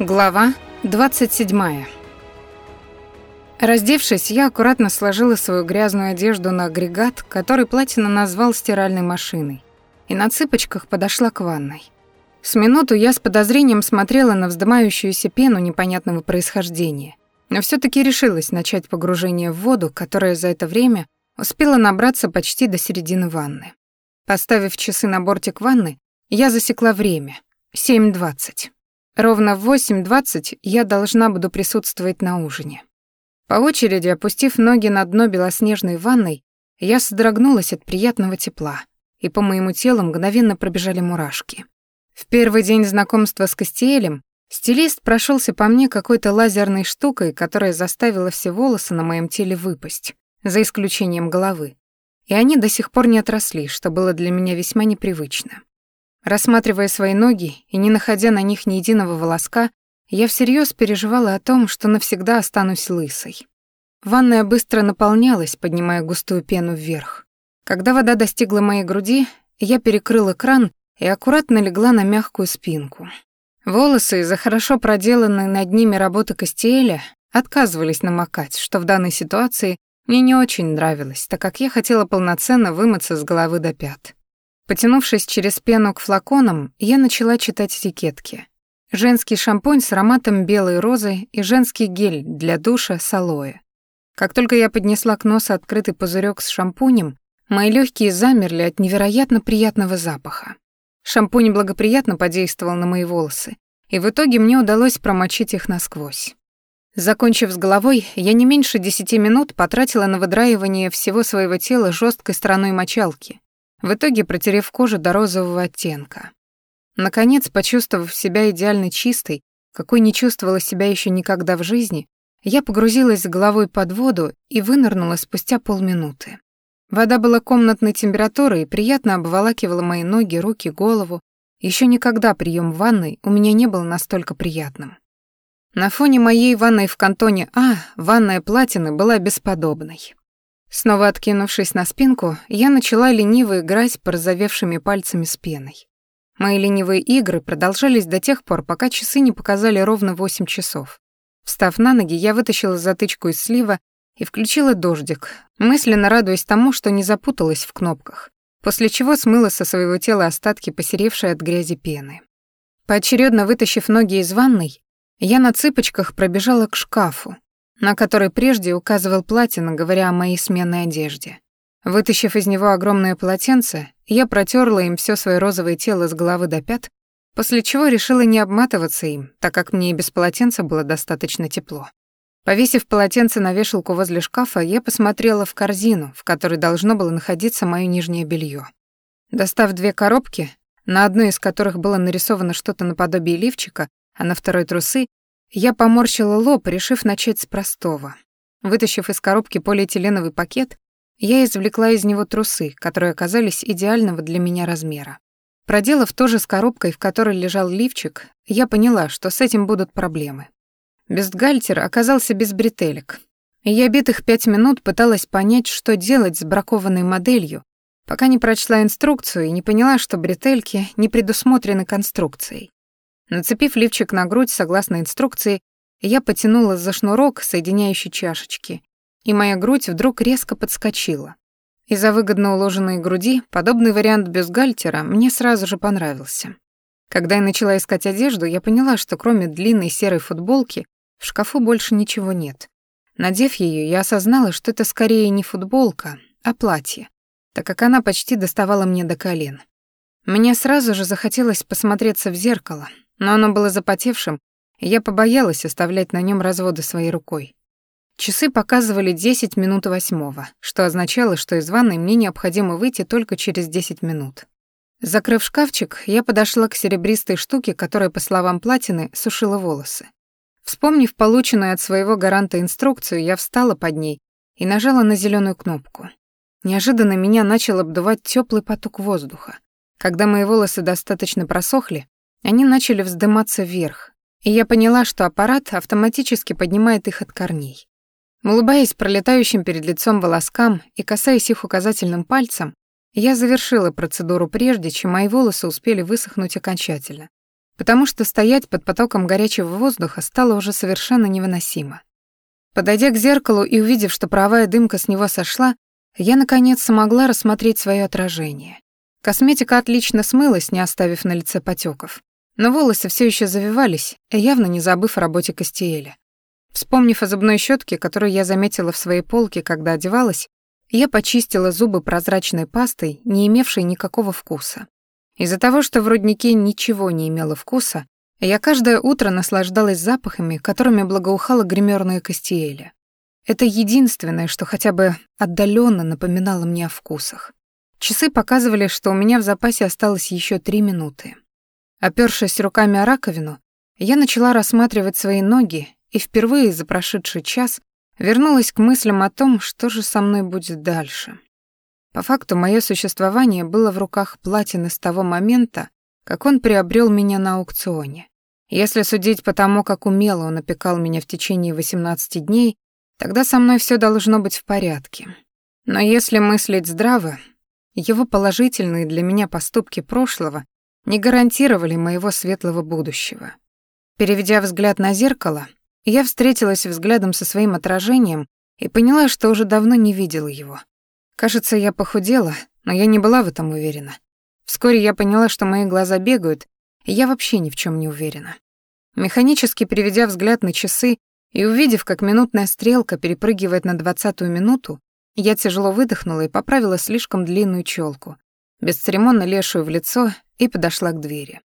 Глава 27. Раздевшись, я аккуратно сложила свою грязную одежду на агрегат, который Платина назвал стиральной машиной, и на цыпочках подошла к ванной. С минуту я с подозрением смотрела на вздымающуюся пену непонятного происхождения, но все таки решилась начать погружение в воду, которая за это время успела набраться почти до середины ванны. Поставив часы на бортик ванны, я засекла время — 7.20. Ровно в 8.20 я должна буду присутствовать на ужине. По очереди, опустив ноги на дно белоснежной ванной, я содрогнулась от приятного тепла, и по моему телу мгновенно пробежали мурашки. В первый день знакомства с Кастиэлем стилист прошелся по мне какой-то лазерной штукой, которая заставила все волосы на моем теле выпасть, за исключением головы. И они до сих пор не отросли, что было для меня весьма непривычно. Рассматривая свои ноги и не находя на них ни единого волоска, я всерьез переживала о том, что навсегда останусь лысой. Ванная быстро наполнялась, поднимая густую пену вверх. Когда вода достигла моей груди, я перекрыла кран и аккуратно легла на мягкую спинку. Волосы из-за хорошо проделанной над ними работы Костеэля отказывались намокать, что в данной ситуации мне не очень нравилось, так как я хотела полноценно вымыться с головы до пят. Потянувшись через пену к флаконам, я начала читать этикетки. Женский шампунь с ароматом белой розы и женский гель для душа с алоэ. Как только я поднесла к носу открытый пузырек с шампунем, мои легкие замерли от невероятно приятного запаха. Шампунь благоприятно подействовал на мои волосы, и в итоге мне удалось промочить их насквозь. Закончив с головой, я не меньше десяти минут потратила на выдраивание всего своего тела жесткой стороной мочалки, в итоге протерев кожу до розового оттенка. Наконец, почувствовав себя идеально чистой, какой не чувствовала себя еще никогда в жизни, я погрузилась головой под воду и вынырнула спустя полминуты. Вода была комнатной температуры и приятно обволакивала мои ноги, руки, голову. Еще никогда прием в ванной у меня не был настолько приятным. На фоне моей ванной в кантоне А ванная платины была бесподобной. Снова откинувшись на спинку, я начала лениво играть порозовевшими пальцами с пеной. Мои ленивые игры продолжались до тех пор, пока часы не показали ровно восемь часов. Встав на ноги, я вытащила затычку из слива и включила дождик, мысленно радуясь тому, что не запуталась в кнопках, после чего смыла со своего тела остатки посеревшей от грязи пены. Поочередно вытащив ноги из ванной, я на цыпочках пробежала к шкафу, на который прежде указывал Платина, говоря о моей сменной одежде. Вытащив из него огромное полотенце, я протерла им все свое розовое тело с головы до пят, после чего решила не обматываться им, так как мне и без полотенца было достаточно тепло. Повесив полотенце на вешалку возле шкафа, я посмотрела в корзину, в которой должно было находиться моё нижнее белье. Достав две коробки, на одной из которых было нарисовано что-то наподобие лифчика, а на второй трусы, я поморщила лоб, решив начать с простого. Вытащив из коробки полиэтиленовый пакет, я извлекла из него трусы, которые оказались идеального для меня размера. Проделав то же с коробкой, в которой лежал лифчик, я поняла, что с этим будут проблемы. Бюстгальтер оказался без бретелек, и я битых пять минут пыталась понять, что делать с бракованной моделью, пока не прочла инструкцию и не поняла, что бретельки не предусмотрены конструкцией. Нацепив лифчик на грудь согласно инструкции, я потянула за шнурок, соединяющий чашечки, и моя грудь вдруг резко подскочила. Из-за выгодно уложенной груди подобный вариант бюстгальтера мне сразу же понравился. Когда я начала искать одежду, я поняла, что кроме длинной серой футболки в шкафу больше ничего нет. Надев ее, я осознала, что это скорее не футболка, а платье, так как она почти доставала мне до колен. Мне сразу же захотелось посмотреться в зеркало, но оно было запотевшим, и я побоялась оставлять на нем разводы своей рукой. Часы показывали 10 минут восьмого, что означало, что из ванной мне необходимо выйти только через 10 минут. Закрыв шкафчик, я подошла к серебристой штуке, которая, по словам Платины, сушила волосы. Вспомнив полученную от своего гаранта инструкцию, я встала под ней и нажала на зеленую кнопку. Неожиданно меня начал обдувать теплый поток воздуха. Когда мои волосы достаточно просохли, они начали вздыматься вверх, и я поняла, что аппарат автоматически поднимает их от корней. Улыбаясь пролетающим перед лицом волоскам и касаясь их указательным пальцем, я завершила процедуру прежде, чем мои волосы успели высохнуть окончательно. потому что стоять под потоком горячего воздуха стало уже совершенно невыносимо. Подойдя к зеркалу и увидев, что правая дымка с него сошла, я, наконец, смогла рассмотреть свое отражение. Косметика отлично смылась, не оставив на лице потеков, но волосы все еще завивались, явно не забыв о работе Кастиэля. Вспомнив о зубной щетке, которую я заметила в своей полке, когда одевалась, я почистила зубы прозрачной пастой, не имевшей никакого вкуса. Из-за того, что в руднике ничего не имело вкуса, я каждое утро наслаждалась запахами, которыми благоухала гримерная Кастиэля. Это единственное, что хотя бы отдаленно напоминало мне о вкусах. Часы показывали, что у меня в запасе осталось еще три минуты. Опёршись руками о раковину, я начала рассматривать свои ноги и впервые за прошедший час вернулась к мыслям о том, что же со мной будет дальше. По факту мое существование было в руках Платины с того момента, как он приобрел меня на аукционе. Если судить по тому, как умело он опекал меня в течение 18 дней, тогда со мной все должно быть в порядке. Но если мыслить здраво, его положительные для меня поступки прошлого не гарантировали моего светлого будущего. Переведя взгляд на зеркало, я встретилась взглядом со своим отражением и поняла, что уже давно не видела его. Кажется, я похудела, но я не была в этом уверена. Вскоре я поняла, что мои глаза бегают, и я вообще ни в чем не уверена. Механически переведя взгляд на часы и увидев, как минутная стрелка перепрыгивает на двадцатую минуту, я тяжело выдохнула и поправила слишком длинную челку, бесцеремонно лешую в лицо и подошла к двери.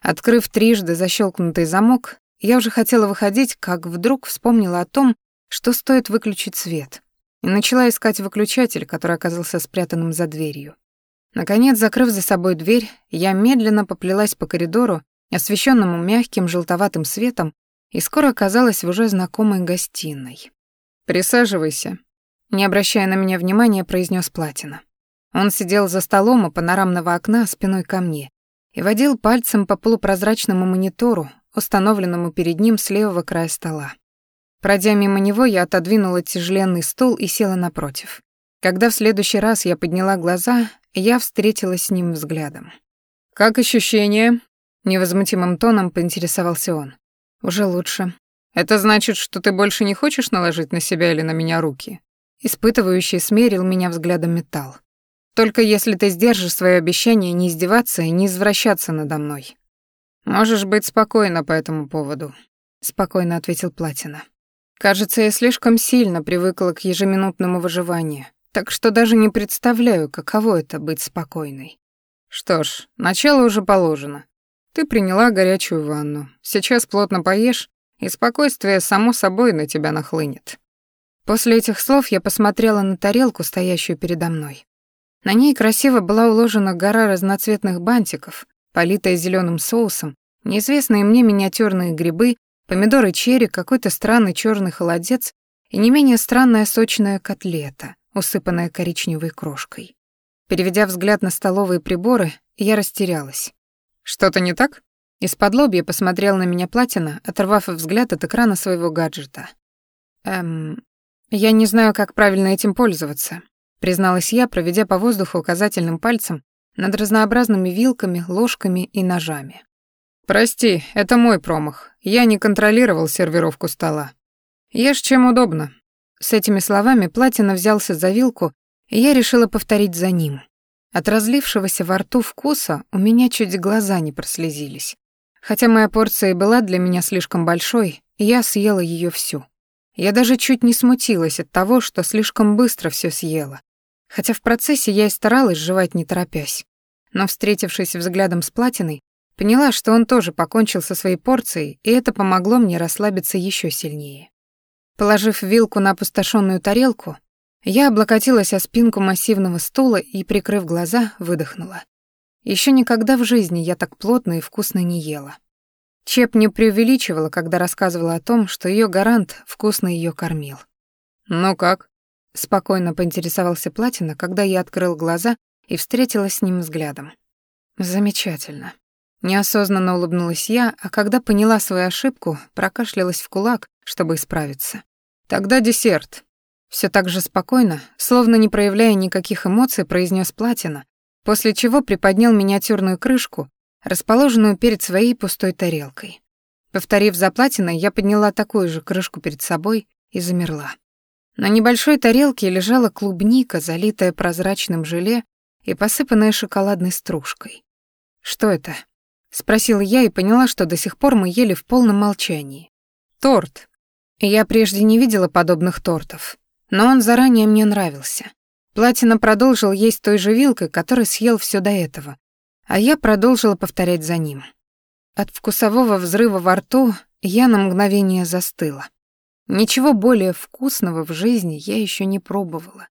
Открыв трижды защелкнутый замок, я уже хотела выходить, как вдруг вспомнила о том, что стоит выключить свет, и начала искать выключатель, который оказался спрятанным за дверью. Наконец, закрыв за собой дверь, я медленно поплелась по коридору, освещенному мягким желтоватым светом, и скоро оказалась в уже знакомой гостиной. «Присаживайся», — не обращая на меня внимания, произнес Платина. Он сидел за столом у панорамного окна спиной ко мне и водил пальцем по полупрозрачному монитору, установленному перед ним с левого края стола. Пройдя мимо него, я отодвинула тяжеленный стул и села напротив. Когда в следующий раз я подняла глаза, я встретилась с ним взглядом. «Как ощущение?» — невозмутимым тоном поинтересовался он. «Уже лучше». «Это значит, что ты больше не хочешь наложить на себя или на меня руки?» Испытывающий смерил меня взглядом металл. «Только если ты сдержишь свое обещание не издеваться и не извращаться надо мной. «Можешь быть спокойна по этому поводу», — спокойно ответил Платина. «Кажется, я слишком сильно привыкла к ежеминутному выживанию, так что даже не представляю, каково это быть спокойной. Что ж, начало уже положено. Ты приняла горячую ванну, сейчас плотно поешь, и спокойствие само собой на тебя нахлынет». После этих слов я посмотрела на тарелку, стоящую передо мной. На ней красиво была уложена гора разноцветных бантиков, политая зеленым соусом, неизвестные мне миниатюрные грибы, помидоры черри, какой-то странный черный холодец и не менее странная сочная котлета, усыпанная коричневой крошкой. Переведя взгляд на столовые приборы, я растерялась. «Что-то не так?» Из-под лобья посмотрел на меня Платина, оторвав взгляд от экрана своего гаджета. «Эм, я не знаю, как правильно этим пользоваться», призналась я, проведя по воздуху указательным пальцем над разнообразными вилками, ложками и ножами. «Прости, это мой промах. Я не контролировал сервировку стола. Ешь чем удобно». С этими словами Платина взялся за вилку, и я решила повторить за ним. От разлившегося во рту вкуса у меня чуть глаза не прослезились. Хотя моя порция и была для меня слишком большой, я съела ее всю. Я даже чуть не смутилась от того, что слишком быстро все съела хотя в процессе я и старалась жевать не торопясь. Но, встретившись взглядом с Платиной, поняла, что он тоже покончил со своей порцией, и это помогло мне расслабиться еще сильнее. Положив вилку на опустошенную тарелку, я облокотилась о спинку массивного стула и, прикрыв глаза, выдохнула. Еще никогда в жизни я так плотно и вкусно не ела. Чеп не преувеличивала, когда рассказывала о том, что ее гарант вкусно ее кормил. «Ну как?» Спокойно поинтересовался Платина, когда я открыл глаза и встретилась с ним взглядом. Замечательно. Неосознанно улыбнулась я, а когда поняла свою ошибку, прокашлялась в кулак, чтобы исправиться. Тогда десерт. Все так же спокойно, словно не проявляя никаких эмоций, произнес Платина, после чего приподнял миниатюрную крышку, расположенную перед своей пустой тарелкой. Повторив за платиной, я подняла такую же крышку перед собой и замерла. На небольшой тарелке лежала клубника, залитая прозрачным желе и посыпанная шоколадной стружкой. «Что это?» — спросила я и поняла, что до сих пор мы ели в полном молчании. «Торт». Я прежде не видела подобных тортов, но он заранее мне нравился. Платина продолжил есть той же вилкой, которой съел все до этого, а я продолжила повторять за ним. От вкусового взрыва во рту я на мгновение застыла. Ничего более вкусного в жизни я еще не пробовала.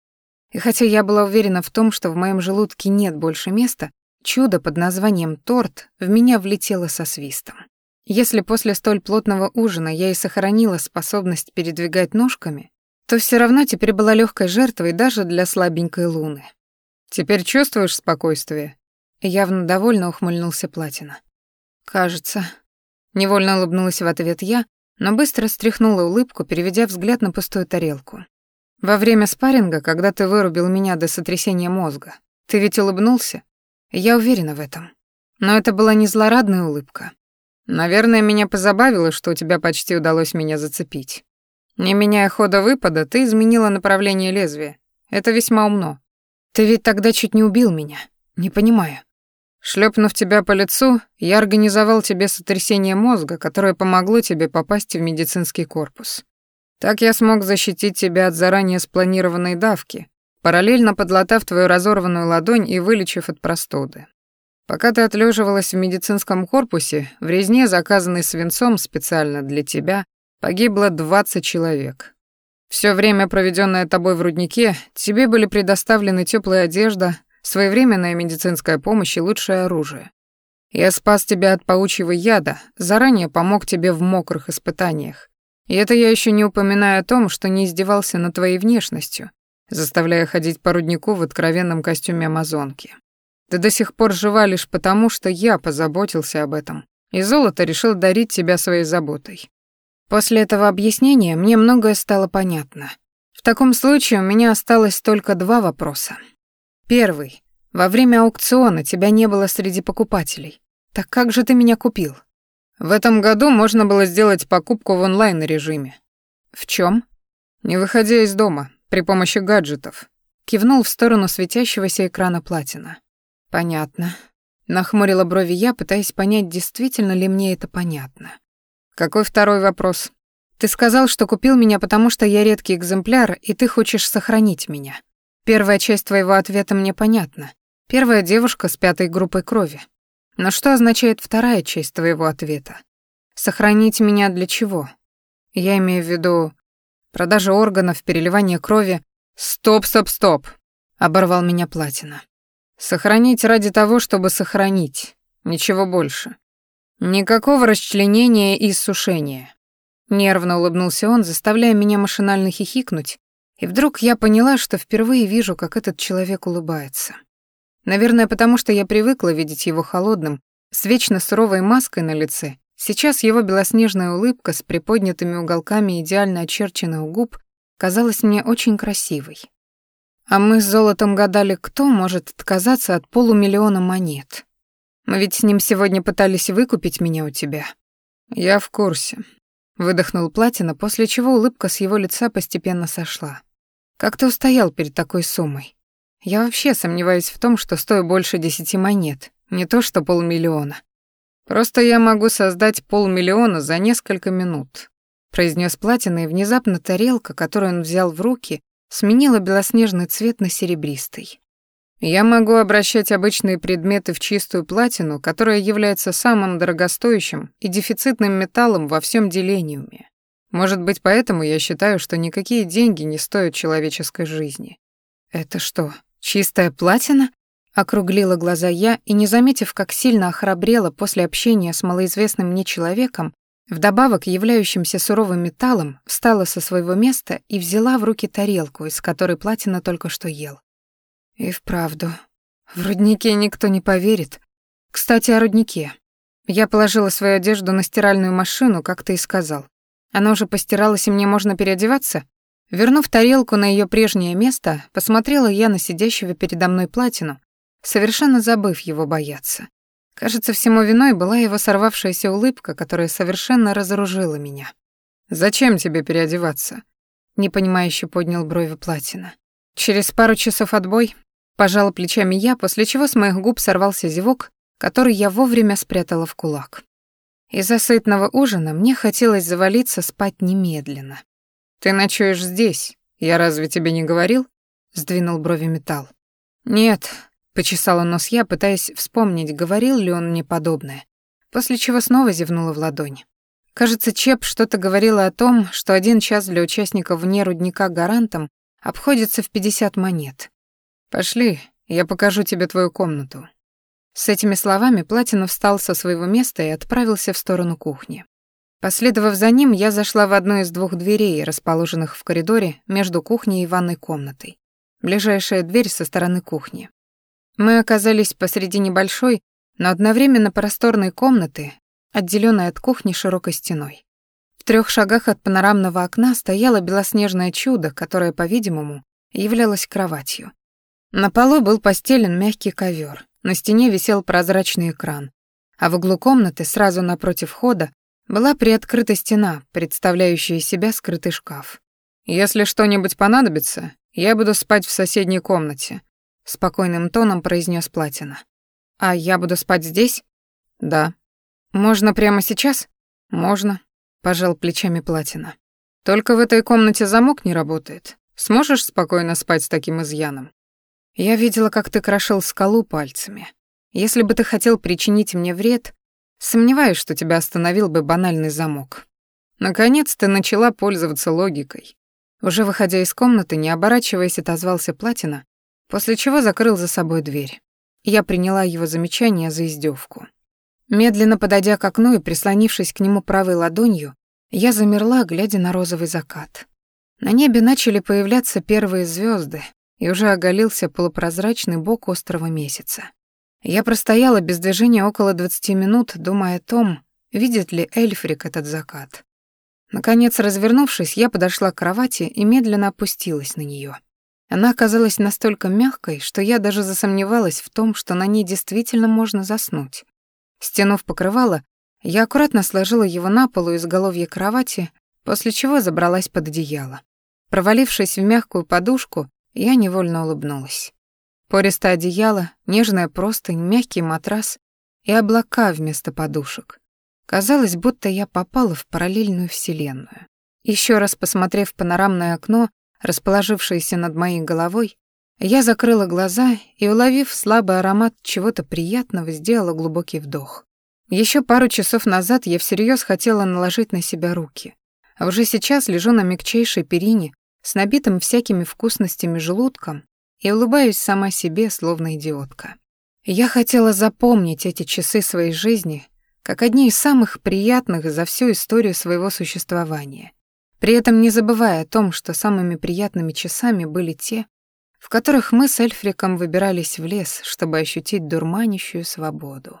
И хотя я была уверена в том, что в моем желудке нет больше места, чудо под названием торт в меня влетело со свистом. Если после столь плотного ужина я и сохранила способность передвигать ножками, то все равно теперь была легкой жертвой даже для слабенькой луны. «Теперь чувствуешь спокойствие?» Явно довольно ухмыльнулся Платина. «Кажется». Невольно улыбнулась в ответ я, но быстро стряхнула улыбку, переведя взгляд на пустую тарелку. «Во время спарринга, когда ты вырубил меня до сотрясения мозга, ты ведь улыбнулся? Я уверена в этом. Но это была не злорадная улыбка. Наверное, меня позабавило, что у тебя почти удалось меня зацепить. Не меняя хода выпада, ты изменила направление лезвия. Это весьма умно. Ты ведь тогда чуть не убил меня. Не понимаю. Шлепнув тебя по лицу, я организовал тебе сотрясение мозга, которое помогло тебе попасть в медицинский корпус. Так я смог защитить тебя от заранее спланированной давки, параллельно подлатав твою разорванную ладонь и вылечив от простуды. Пока ты отлеживалась в медицинском корпусе, в резне, заказанной свинцом специально для тебя, погибло 20 человек. Все время, проведенное тобой в руднике, тебе были предоставлены теплая одежда, своевременная медицинская помощь и лучшее оружие. Я спас тебя от паучьего яда, заранее помог тебе в мокрых испытаниях. И это я еще не упоминаю о том, что не издевался над твоей внешностью, заставляя ходить по руднику в откровенном костюме амазонки. Ты до сих пор жива лишь потому, что я позаботился об этом, и золото решил дарить тебя своей заботой. После этого объяснения мне многое стало понятно. В таком случае у меня осталось только два вопроса. Первый. Во время аукциона тебя не было среди покупателей. Так как же ты меня купил? В этом году можно было сделать покупку в онлайн-режиме. В чем? Не выходя из дома, при помощи гаджетов. Кивнул в сторону светящегося экрана платина. Понятно. Нахмурила брови я, пытаясь понять, действительно ли мне это понятно. Какой второй вопрос? Ты сказал, что купил меня, потому что я редкий экземпляр, и ты хочешь сохранить меня. Первая часть твоего ответа мне понятна. Первая девушка с пятой группой крови. Но что означает вторая часть твоего ответа? Сохранить меня для чего? Я имею в виду продажа органов, переливание крови. Стоп, стоп, стоп, оборвал меня Платина. Сохранить ради того, чтобы сохранить. Ничего больше. Никакого расчленения и иссушения. Нервно улыбнулся он, заставляя меня машинально хихикнуть, и вдруг я поняла, что впервые вижу, как этот человек улыбается. Наверное, потому что я привыкла видеть его холодным, с вечно суровой маской на лице. Сейчас его белоснежная улыбка с приподнятыми уголками идеально очерченных губ казалась мне очень красивой. А мы с Золотом гадали, кто может отказаться от полумиллиона монет. Мы ведь с ним сегодня пытались выкупить меня у тебя. Я в курсе. Выдохнул Платина, после чего улыбка с его лица постепенно сошла. Как ты устоял перед такой суммой? Я вообще сомневаюсь в том, что стою больше десяти монет, не то что полмиллиона. Просто я могу создать полмиллиона за несколько минут, произнес Платина, и внезапно тарелка, которую он взял в руки, сменила белоснежный цвет на серебристый. Я могу обращать обычные предметы в чистую платину, которая является самым дорогостоящим и дефицитным металлом во всем делениуме. Может быть, поэтому я считаю, что никакие деньги не стоят человеческой жизни. Это что, чистая платина? Округлила глаза я и, не заметив, как сильно охрабрела после общения с малоизвестным мне человеком, вдобавок являющимся суровым металлом, встала со своего места и взяла в руки тарелку, из которой платина только что ел. И вправду, в руднике никто не поверит. Кстати, о руднике. Я положила свою одежду на стиральную машину, как ты и сказал. Она уже постиралась, и мне можно переодеваться? Вернув тарелку на ее прежнее место, посмотрела я на сидящего передо мной платину, совершенно забыв его бояться. Кажется, всему виной была его сорвавшаяся улыбка, которая совершенно разоружила меня. «Зачем тебе переодеваться?» Непонимающе поднял брови Платина. Через пару часов отбой пожала плечами я, после чего с моих губ сорвался зевок, который я вовремя спрятала в кулак. Из-за сытного ужина мне хотелось завалиться спать немедленно. «Ты ночуешь здесь, я разве тебе не говорил?» — сдвинул брови металл. «Нет», — почесала нос я, пытаясь вспомнить, говорил ли он мне подобное, после чего снова зевнула в ладонь. Кажется, Чеп что-то говорила о том, что один час для участников вне рудника гарантом обходится в 50 монет. «Пошли, я покажу тебе твою комнату». С этими словами Платинов встал со своего места и отправился в сторону кухни. Последовав за ним, я зашла в одну из двух дверей, расположенных в коридоре между кухней и ванной комнатой. Ближайшая дверь со стороны кухни. Мы оказались посреди небольшой, но одновременно просторной комнаты, отделенной от кухни широкой стеной. В трех шагах от панорамного окна стояло белоснежное чудо, которое, по-видимому, являлось кроватью. На полу был постелен мягкий ковер, на стене висел прозрачный экран, а в углу комнаты, сразу напротив входа, была приоткрыта стена, представляющая себя скрытый шкаф. «Если что-нибудь понадобится, я буду спать в соседней комнате», — спокойным тоном произнес Платина. «А я буду спать здесь?» «Да». «Можно прямо сейчас?» «Можно», — пожал плечами Платина. «Только в этой комнате замок не работает. Сможешь спокойно спать с таким изъяном?» «Я видела, как ты крошил скалу пальцами. Если бы ты хотел причинить мне вред, Сомневаюсь, что тебя остановил бы банальный замок. Наконец ты начала пользоваться логикой. Уже выходя из комнаты, не оборачиваясь, отозвался Платина, после чего закрыл за собой дверь. Я приняла его замечание за издевку. Медленно подойдя к окну и прислонившись к нему правой ладонью, я замерла, глядя на розовый закат. На небе начали появляться первые звезды, и уже оголился полупрозрачный бок острого месяца. Я простояла без движения около двадцати минут, думая о том, видит ли Эльфрик этот закат. Наконец, развернувшись, я подошла к кровати и медленно опустилась на нее. Она оказалась настолько мягкой, что я даже засомневалась в том, что на ней действительно можно заснуть. Стянув покрывало, я аккуратно сложила его на полу из головья кровати, после чего забралась под одеяло. Провалившись в мягкую подушку, я невольно улыбнулась. Пористое одеяло, нежная простынь, мягкий матрас и облака вместо подушек. Казалось, будто я попала в параллельную вселенную. Еще раз посмотрев панорамное окно, расположившееся над моей головой, я закрыла глаза и, уловив слабый аромат чего-то приятного, сделала глубокий вдох. Еще пару часов назад я всерьез хотела наложить на себя руки, а уже сейчас лежу на мягчайшей перине с набитым всякими вкусностями желудком и улыбаюсь сама себе, словно идиотка. Я хотела запомнить эти часы своей жизни как одни из самых приятных за всю историю своего существования, при этом не забывая о том, что самыми приятными часами были те, в которых мы с Эльфриком выбирались в лес, чтобы ощутить дурманящую свободу.